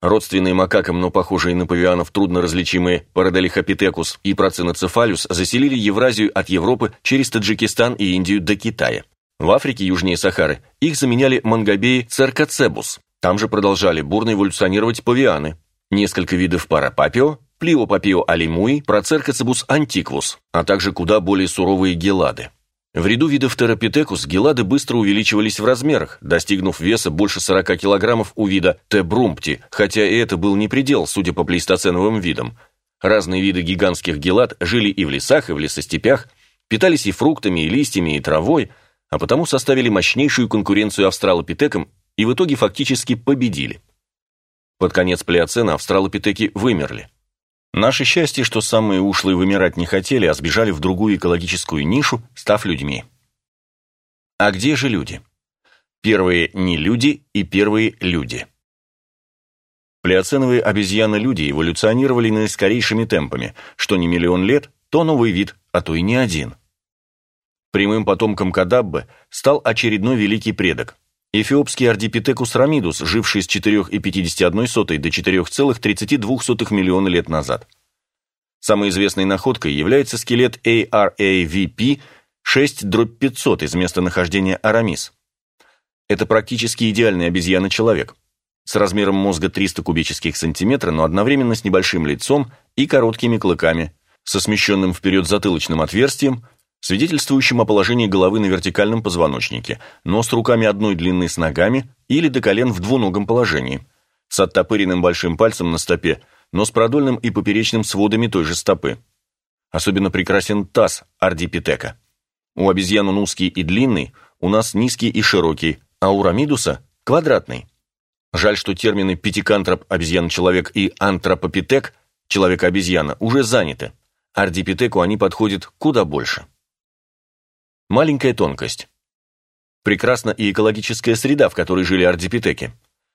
Speaker 1: Родственные макакам, но похожие на павианов трудно различимые Параделихопитекус и Проценоцефалюс заселили Евразию от Европы через Таджикистан и Индию до Китая. В Африке южнее Сахары их заменяли мангобеи церкоцебус. Там же продолжали бурно эволюционировать павианы. Несколько видов парапапио, плиопапио алимуи, процеркоцебус антиквус, а также куда более суровые гелады. В ряду видов терапитекус гелады быстро увеличивались в размерах, достигнув веса больше 40 килограммов у вида Т. брумпти, хотя и это был не предел, судя по плейстоценовым видам. Разные виды гигантских гелад жили и в лесах, и в лесостепях, питались и фруктами, и листьями, и травой, а потому составили мощнейшую конкуренцию австралопитекам и в итоге фактически победили. Под конец плеоцена австралопитеки вымерли. Наше счастье, что самые ушлые вымирать не хотели, а сбежали в другую экологическую нишу, став людьми. А где же люди? Первые не люди и первые люди. Плеоценовые обезьяны-люди эволюционировали наискорейшими темпами, что не миллион лет, то новый вид, а то и не один. Прямым потомком Кадаббы стал очередной великий предок – эфиопский ардипитекус рамидус, живший с 4,51 до 4,32 миллиона лет назад. Самой известной находкой является скелет ARAVP 6-500 из местонахождения Арамис. Это практически идеальный обезьяна-человек с размером мозга 300 кубических сантиметра, но одновременно с небольшим лицом и короткими клыками, со смещенным вперед затылочным отверстием, свидетельствующим о положении головы на вертикальном позвоночнике, но с руками одной длины с ногами или до колен в двуногом положении, с оттопыренным большим пальцем на стопе, но с продольным и поперечным сводами той же стопы. Особенно прекрасен таз ардипитека. У обезьян он узкий и длинный, у нас низкий и широкий, а у рамидуса – квадратный. Жаль, что термины пятикантроп обезьян-человек и антропопитек человека-обезьяна уже заняты. Ардипитеку они подходят куда больше. Маленькая тонкость. Прекрасна и экологическая среда, в которой жили ардипитеки.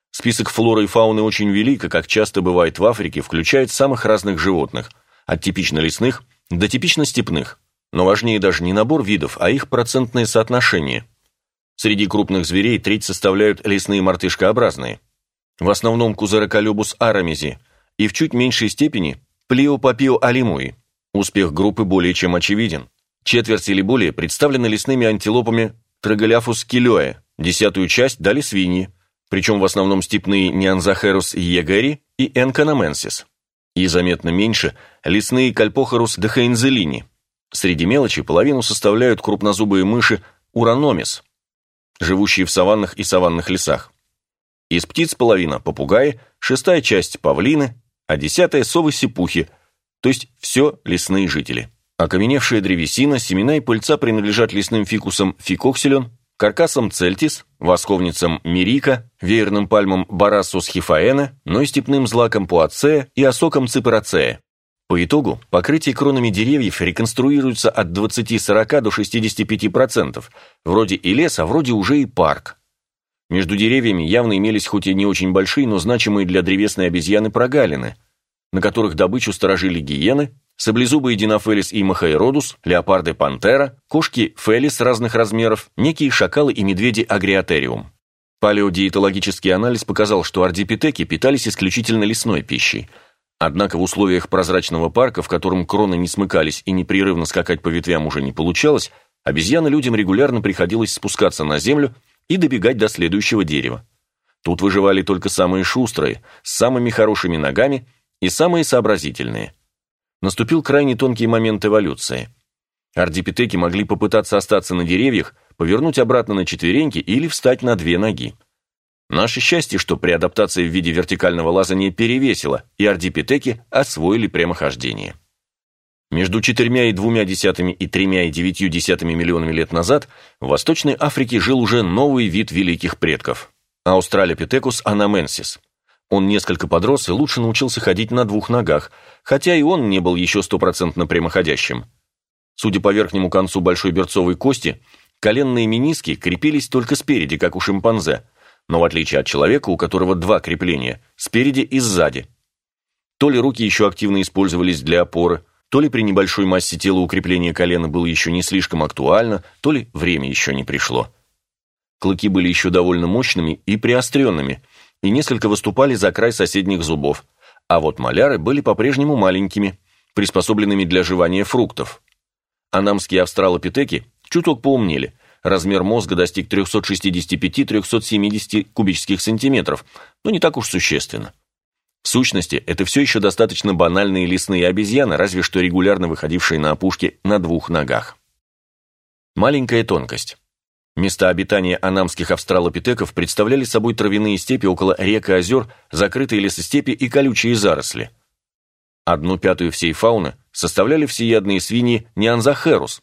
Speaker 1: Список флоры и фауны очень велик, и, как часто бывает в Африке, включает самых разных животных, от типично лесных до типично степных. Но важнее даже не набор видов, а их процентное соотношение. Среди крупных зверей треть составляют лесные мартышкообразные. В основном Кузероколюбус арамизи и в чуть меньшей степени Плиопапио алимуи. Успех группы более чем очевиден. Четверть или более представлены лесными антилопами Троголяфус килёе, десятую часть дали свиньи, причем в основном степные Неанзахерус егери и Энкономенсис. И заметно меньше лесные Кальпохорус дехаинзелини. Среди мелочи половину составляют крупнозубые мыши Ураномис, живущие в саваннах и саванных лесах. Из птиц половина – попугаи, шестая часть – павлины, а десятая – совы-сипухи, то есть все лесные жители. Окаменевшая древесина, семена и пыльца принадлежат лесным фикусам фикоксилен, каркасам цельтис, восковницам мирика, веерным пальмам барасус хифаэна, но и степным злакам пуацея и осокам ципарацея. По итогу, покрытие кронами деревьев реконструируется от 20-40 до 65%, вроде и лес, а вроде уже и парк. Между деревьями явно имелись хоть и не очень большие, но значимые для древесной обезьяны прогалины, на которых добычу сторожили гиены, саблезубые динофелис и махаэродус, леопарды пантера, кошки фелис разных размеров, некие шакалы и медведи агриатериум. Палеодиетологический анализ показал, что ардипитеки питались исключительно лесной пищей. Однако в условиях прозрачного парка, в котором кроны не смыкались и непрерывно скакать по ветвям уже не получалось, обезьяны людям регулярно приходилось спускаться на землю и добегать до следующего дерева. Тут выживали только самые шустрые, с самыми хорошими ногами и самые сообразительные – наступил крайне тонкий момент эволюции. Ардипитеки могли попытаться остаться на деревьях, повернуть обратно на четвереньки или встать на две ноги. Наше счастье, что при адаптации в виде вертикального лазания перевесило, и ардипитеки освоили прямохождение. Между 4,2 и 3,9 миллионами лет назад в Восточной Африке жил уже новый вид великих предков – Australopithecus anamensis – он несколько подрос и лучше научился ходить на двух ногах, хотя и он не был еще стопроцентно прямоходящим. Судя по верхнему концу большой берцовой кости, коленные мениски крепились только спереди, как у шимпанзе, но в отличие от человека, у которого два крепления, спереди и сзади. То ли руки еще активно использовались для опоры, то ли при небольшой массе тела укрепление колена было еще не слишком актуально, то ли время еще не пришло. Клыки были еще довольно мощными и приостренными – и несколько выступали за край соседних зубов, а вот маляры были по-прежнему маленькими, приспособленными для жевания фруктов. Анамские австралопитеки чуток поумнели, размер мозга достиг 365-370 кубических сантиметров, но не так уж существенно. В сущности, это все еще достаточно банальные лесные обезьяны, разве что регулярно выходившие на опушке на двух ногах. Маленькая тонкость. Места обитания анамских австралопитеков представляли собой травяные степи около рек и озер, закрытые лесостепи и колючие заросли. Одну пятую всей фауны составляли всеядные свиньи Неанзахерус,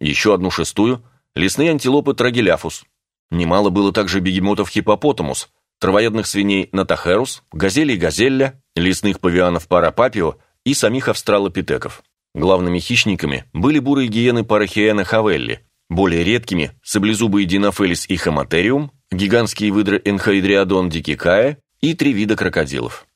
Speaker 1: еще одну шестую – лесные антилопы Трагеляфус. Немало было также бегемотов Хиппопотамус, травоядных свиней Натахерус, газелей Газелля, лесных павианов Парапапио и самих австралопитеков. Главными хищниками были бурые гиены Парахиэна Хавелли – более редкими – саблезубый динофелис и хоматериум, гигантские выдры энхоидриадон дикикая и три вида крокодилов.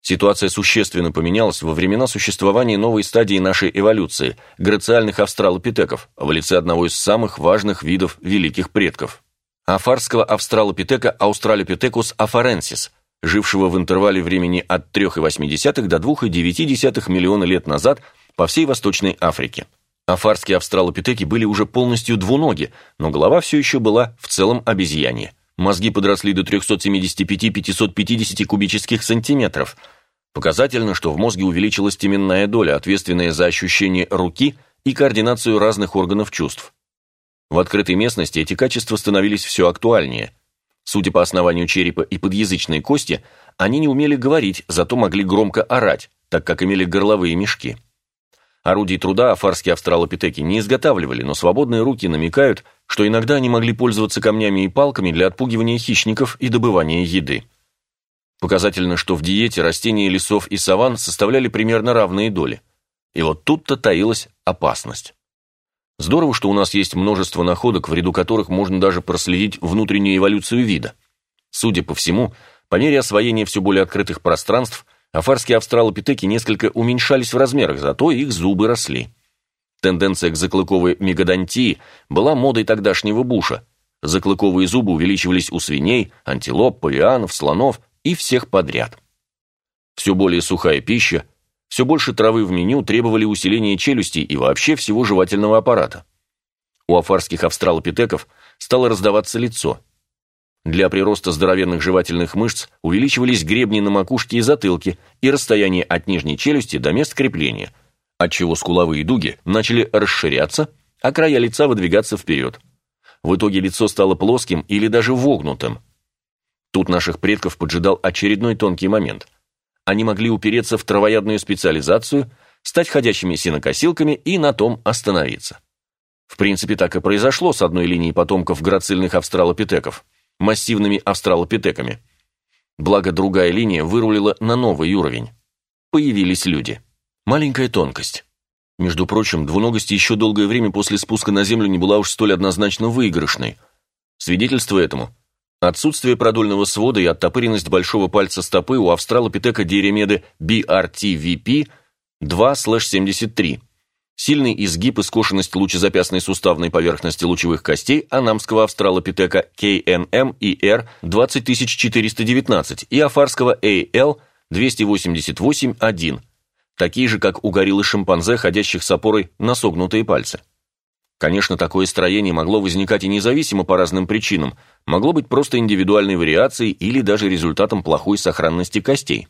Speaker 1: Ситуация существенно поменялась во времена существования новой стадии нашей эволюции – грациальных австралопитеков в лице одного из самых важных видов великих предков – афарского австралопитека Australopithecus afarensis, жившего в интервале времени от 3,8 до 2,9 миллиона лет назад по всей Восточной Африке. Афарские австралопитеки были уже полностью двуноги, но голова все еще была в целом обезьянье. Мозги подросли до 375-550 кубических сантиметров. Показательно, что в мозге увеличилась теменная доля, ответственная за ощущение руки и координацию разных органов чувств. В открытой местности эти качества становились все актуальнее. Судя по основанию черепа и подъязычной кости, они не умели говорить, зато могли громко орать, так как имели горловые мешки. Орудий труда афарские австралопитеки не изготавливали, но свободные руки намекают, что иногда они могли пользоваться камнями и палками для отпугивания хищников и добывания еды. Показательно, что в диете растения лесов и саван составляли примерно равные доли. И вот тут-то таилась опасность. Здорово, что у нас есть множество находок, в ряду которых можно даже проследить внутреннюю эволюцию вида. Судя по всему, по мере освоения все более открытых пространств, афарские австралопитеки несколько уменьшались в размерах, зато их зубы росли. Тенденция к заклыковой мегадонтии была модой тогдашнего буша. Заклыковые зубы увеличивались у свиней, антилоп, павианов, слонов и всех подряд. Все более сухая пища, все больше травы в меню требовали усиления челюстей и вообще всего жевательного аппарата. У афарских австралопитеков стало раздаваться лицо. Для прироста здоровенных жевательных мышц увеличивались гребни на макушке и затылке и расстояние от нижней челюсти до мест крепления, отчего скуловые дуги начали расширяться, а края лица выдвигаться вперед. В итоге лицо стало плоским или даже вогнутым. Тут наших предков поджидал очередной тонкий момент – они могли упереться в травоядную специализацию, стать ходячими синокосилками и на том остановиться. В принципе, так и произошло с одной линией потомков грацильных австралопитеков, массивными австралопитеками. Благо, другая линия вырулила на новый уровень. Появились люди. Маленькая тонкость. Между прочим, двуногость еще долгое время после спуска на Землю не была уж столь однозначно выигрышной. Свидетельство этому Отсутствие продольного свода и оттопыренность большого пальца стопы у австралопитека диремеды BRTVP 2-73. Сильный изгиб и скошенность лучезапястной суставной поверхности лучевых костей анамского австралопитека KNM ER 20419 и афарского AL 288-1, такие же, как у гориллы шимпанзе, ходящих с опорой на согнутые пальцы. Конечно, такое строение могло возникать и независимо по разным причинам, могло быть просто индивидуальной вариацией или даже результатом плохой сохранности костей.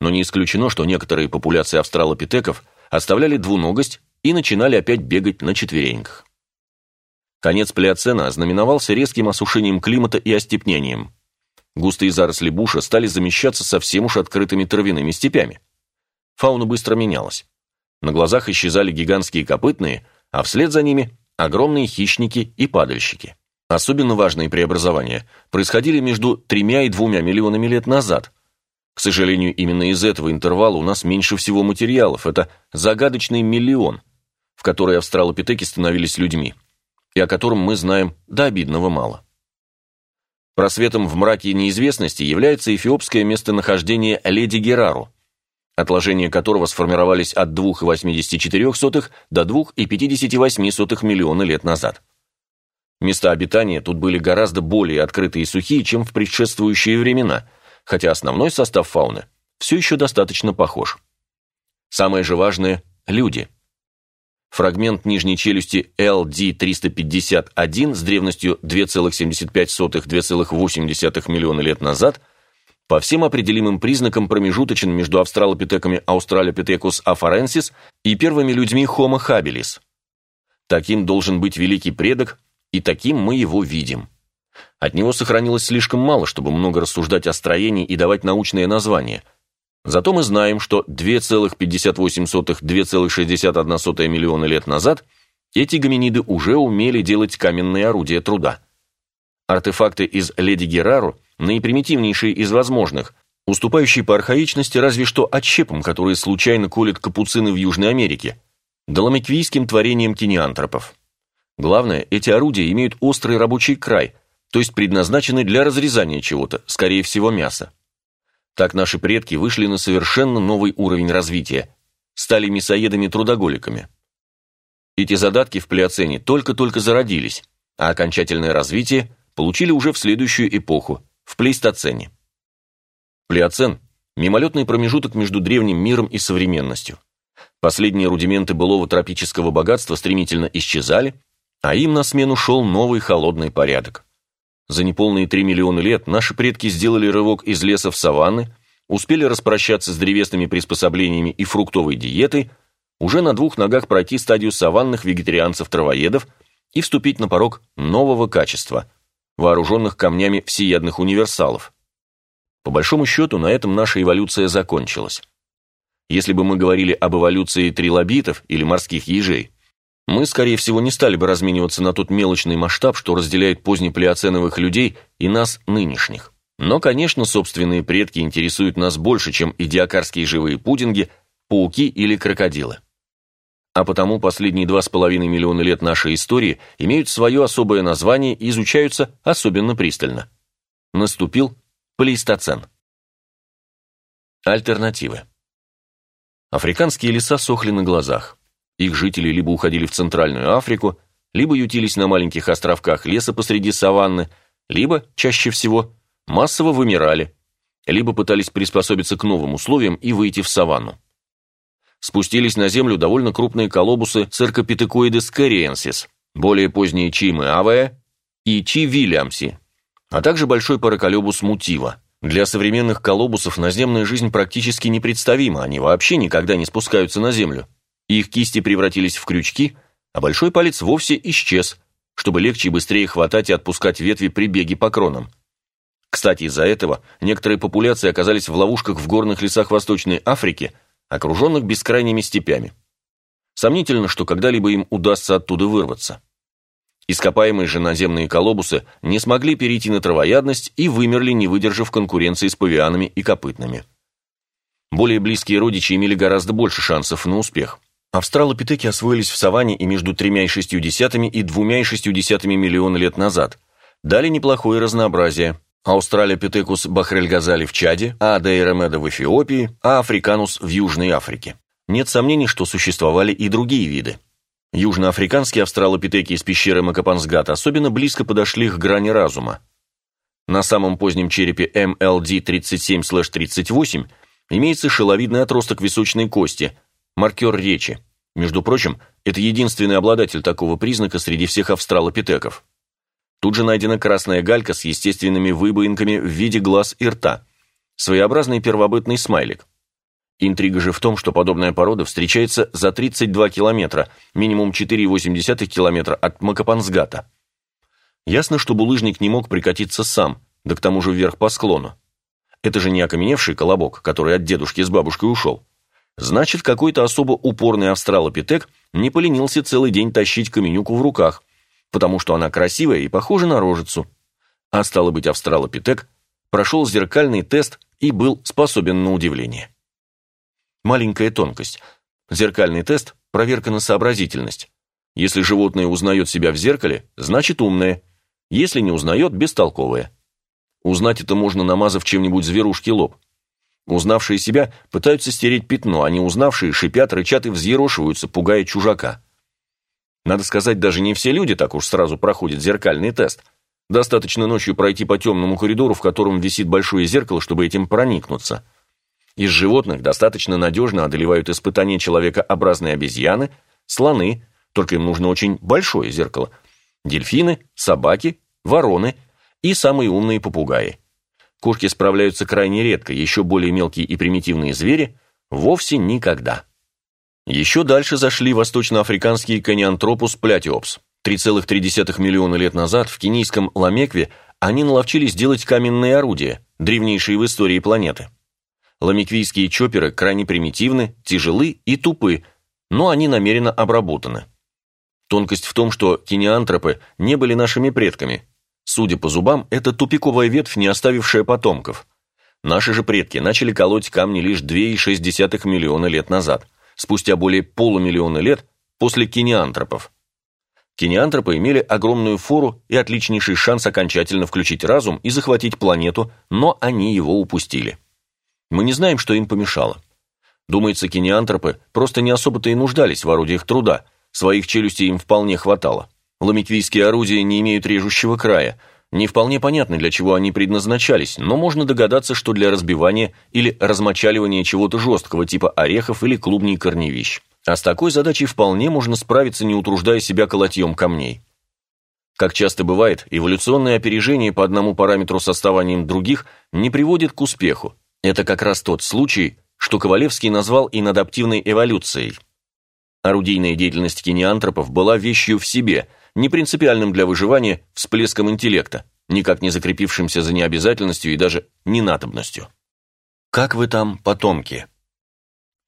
Speaker 1: Но не исключено, что некоторые популяции австралопитеков оставляли двуногость и начинали опять бегать на четвереньках. Конец плеоцена ознаменовался резким осушением климата и остепнением. Густые заросли буша стали замещаться совсем уж открытыми травяными степями. Фауна быстро менялась. На глазах исчезали гигантские копытные – а вслед за ними огромные хищники и падальщики. Особенно важные преобразования происходили между тремя и двумя миллионами лет назад. К сожалению, именно из этого интервала у нас меньше всего материалов, это загадочный миллион, в который австралопитеки становились людьми, и о котором мы знаем до обидного мало. Просветом в мраке неизвестности является эфиопское местонахождение Леди Герару, отложения которого сформировались от 2,84 до 2,58 миллиона лет назад. Места обитания тут были гораздо более открытые и сухие, чем в предшествующие времена, хотя основной состав фауны все еще достаточно похож. Самое же важное – люди. Фрагмент нижней челюсти LD-351 с древностью 2,75-2,8 миллиона лет назад – по всем определимым признакам промежуточен между австралопитеками Australopithecus afarensis и первыми людьми Homo habilis. Таким должен быть великий предок, и таким мы его видим. От него сохранилось слишком мало, чтобы много рассуждать о строении и давать научные названия. Зато мы знаем, что 2,58-2,61 миллиона лет назад эти гоминиды уже умели делать каменные орудия труда. Артефакты из Леди Герару наипримитивнейшие из возможных, уступающие по архаичности разве что отщепам, которые случайно колят капуцины в Южной Америке, доломиквийским творением кинеантропов. Главное, эти орудия имеют острый рабочий край, то есть предназначены для разрезания чего-то, скорее всего мяса. Так наши предки вышли на совершенно новый уровень развития, стали мясоедами-трудоголиками. Эти задатки в плеоцене только-только зародились, а окончательное развитие получили уже в следующую эпоху, в плейстоцене. Плеоцен – мимолетный промежуток между древним миром и современностью. Последние рудименты былого тропического богатства стремительно исчезали, а им на смену шел новый холодный порядок. За неполные 3 миллиона лет наши предки сделали рывок из леса в саванны, успели распрощаться с древесными приспособлениями и фруктовой диетой, уже на двух ногах пройти стадию саванных вегетарианцев-травоедов и вступить на порог нового качества – вооруженных камнями всеядных универсалов. По большому счету, на этом наша эволюция закончилась. Если бы мы говорили об эволюции трилобитов или морских ежей, мы, скорее всего, не стали бы размениваться на тот мелочный масштаб, что разделяет позднеплеоценовых людей и нас, нынешних. Но, конечно, собственные предки интересуют нас больше, чем идиокарские живые пудинги, пауки или крокодилы. А потому последние два с половиной миллиона лет нашей истории имеют свое особое название и изучаются особенно пристально. Наступил плейстоцен. Альтернативы. Африканские леса сохли на глазах. Их жители либо уходили в Центральную Африку, либо ютились на маленьких островках леса посреди саванны, либо, чаще всего, массово вымирали, либо пытались приспособиться к новым условиям и выйти в саванну. Спустились на землю довольно крупные колобусы Cercopithecоидес cariensis, более поздние Чимы авая и Чи вильямси, а также большой параколебус мутива. Для современных колобусов наземная жизнь практически непредставима, они вообще никогда не спускаются на землю. Их кисти превратились в крючки, а большой палец вовсе исчез, чтобы легче и быстрее хватать и отпускать ветви при беге по кронам. Кстати, из-за этого некоторые популяции оказались в ловушках в горных лесах Восточной Африки, окруженных бескрайними степями. Сомнительно, что когда-либо им удастся оттуда вырваться. Ископаемые же наземные колобусы не смогли перейти на травоядность и вымерли, не выдержав конкуренции с павианами и копытными. Более близкие родичи имели гораздо больше шансов на успех. Австралопитеки освоились в саванне и между тремя и шестью десятыми и двумя и шестью десятыми миллиона лет назад. Дали неплохое разнообразие, Аустралопитекус бахрельгазали в Чаде, а Дейромеда в Эфиопии, а Африканус в Южной Африке. Нет сомнений, что существовали и другие виды. Южноафриканские австралопитеки из пещеры Макапансгата особенно близко подошли к грани разума. На самом позднем черепе MLD37-38 имеется шеловидный отросток височной кости, маркер речи. Между прочим, это единственный обладатель такого признака среди всех австралопитеков. Тут же найдена красная галька с естественными выбоинками в виде глаз и рта. Своеобразный первобытный смайлик. Интрига же в том, что подобная порода встречается за 32 километра, минимум 4,8 километра от Макапансгата. Ясно, что булыжник не мог прикатиться сам, да к тому же вверх по склону. Это же не окаменевший колобок, который от дедушки с бабушкой ушел. Значит, какой-то особо упорный австралопитек не поленился целый день тащить каменюку в руках, потому что она красивая и похожа на рожицу. А стало быть, австралопитек прошел зеркальный тест и был способен на удивление. Маленькая тонкость. Зеркальный тест – проверка на сообразительность. Если животное узнает себя в зеркале, значит умное. Если не узнает – бестолковое. Узнать это можно, намазав чем-нибудь зверушки лоб. Узнавшие себя пытаются стереть пятно, а не узнавшие шипят, рычат и взъерошиваются, пугая чужака. Надо сказать, даже не все люди так уж сразу проходят зеркальный тест. Достаточно ночью пройти по темному коридору, в котором висит большое зеркало, чтобы этим проникнуться. Из животных достаточно надежно одолевают испытания человекообразные обезьяны, слоны, только им нужно очень большое зеркало, дельфины, собаки, вороны и самые умные попугаи. Кошки справляются крайне редко, еще более мелкие и примитивные звери – вовсе никогда. Еще дальше зашли восточноафриканские каниантропус плятиопс. 3,3 миллиона лет назад в кенийском Ламекве они наловчились делать каменные орудия, древнейшие в истории планеты. Ламеквийские чоперы крайне примитивны, тяжелы и тупы, но они намеренно обработаны. Тонкость в том, что кинеантропы не были нашими предками. Судя по зубам, это тупиковая ветвь, не оставившая потомков. Наши же предки начали колоть камни лишь 2,6 миллиона лет назад – спустя более полумиллиона лет после кинеантропов. Кинеантропы имели огромную фору и отличнейший шанс окончательно включить разум и захватить планету, но они его упустили. Мы не знаем, что им помешало. Думается, кинеантропы просто не особо-то и нуждались в орудиях труда, своих челюстей им вполне хватало. Ламиквийские орудия не имеют режущего края – не вполне понятно, для чего они предназначались, но можно догадаться, что для разбивания или размочаливания чего-то жесткого, типа орехов или клубней корневищ. А с такой задачей вполне можно справиться, не утруждая себя колотьем камней. Как часто бывает, эволюционное опережение по одному параметру с отставанием других не приводит к успеху. Это как раз тот случай, что Ковалевский назвал инадаптивной эволюцией. Орудийная деятельность кинеантропов была вещью в себе – не принципиальным для выживания всплеском интеллекта, никак не закрепившимся за необязательностью и даже ненадобностью. Как вы там, потомки?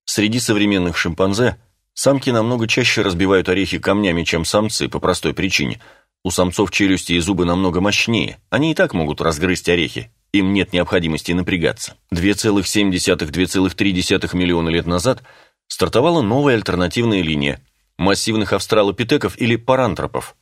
Speaker 1: Среди современных шимпанзе самки намного чаще разбивают орехи камнями, чем самцы, по простой причине. У самцов челюсти и зубы намного мощнее, они и так могут разгрызть орехи, им нет необходимости напрягаться. 2,7-2,3 миллиона лет назад стартовала новая альтернативная линия массивных австралопитеков или парантропов.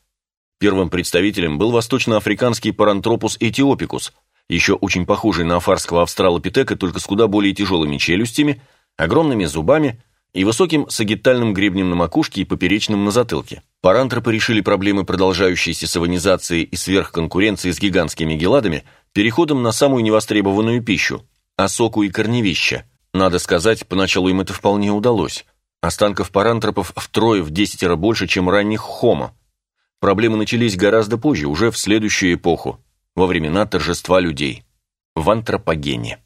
Speaker 1: Первым представителем был восточноафриканский парантропус этиопикус, еще очень похожий на афарского австралопитека, только с куда более тяжелыми челюстями, огромными зубами и высоким сагитальным гребнем на макушке и поперечным на затылке. Парантропы решили проблемы продолжающейся саванизации и сверхконкуренции с гигантскими геладами переходом на самую невостребованную пищу – осоку и корневища. Надо сказать, поначалу им это вполне удалось. Останков парантропов втрое в десятеро больше, чем ранних хомо. Проблемы начались гораздо позже, уже в следующую эпоху, во времена торжества людей, в антропогене.